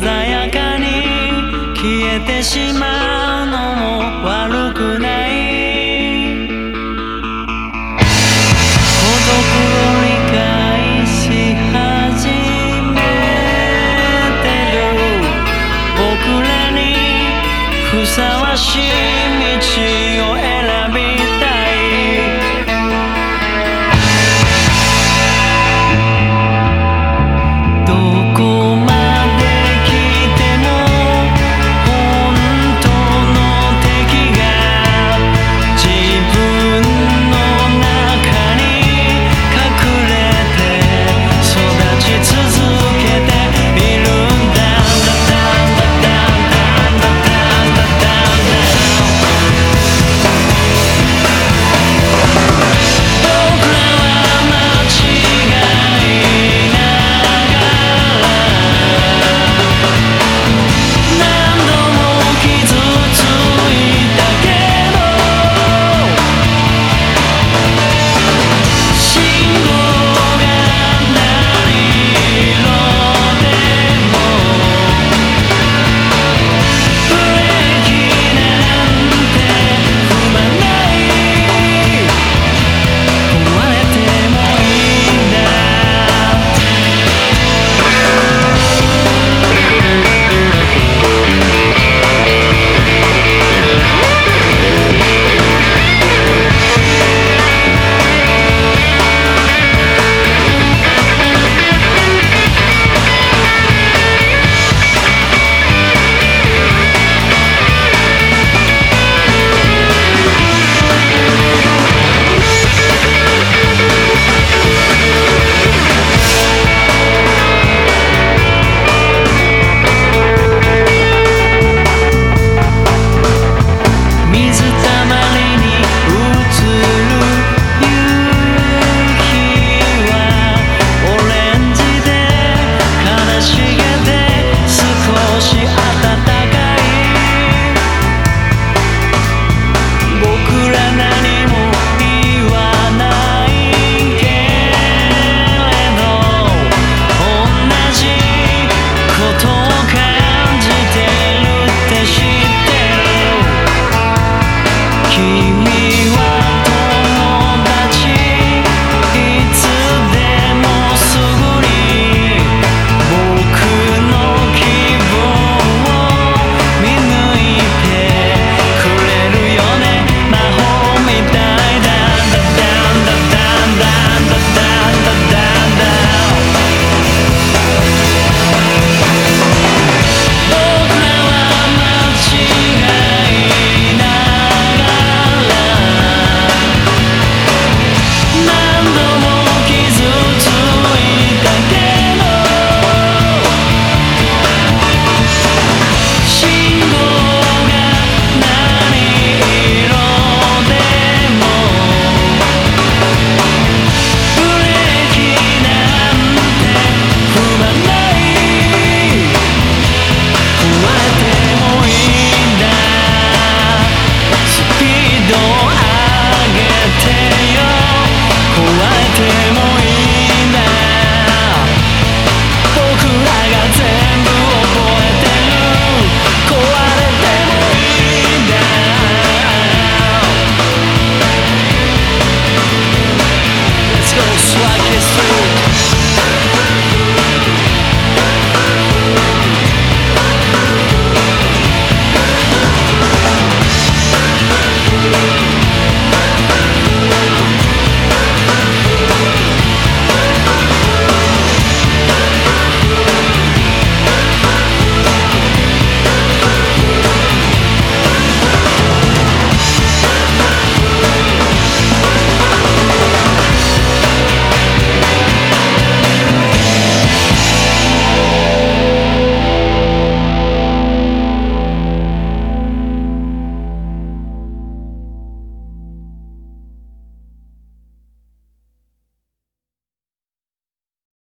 鮮やかに消えてしまうのも悪くない。孤独を理解し始めてる。僕らにふさわしい道を選び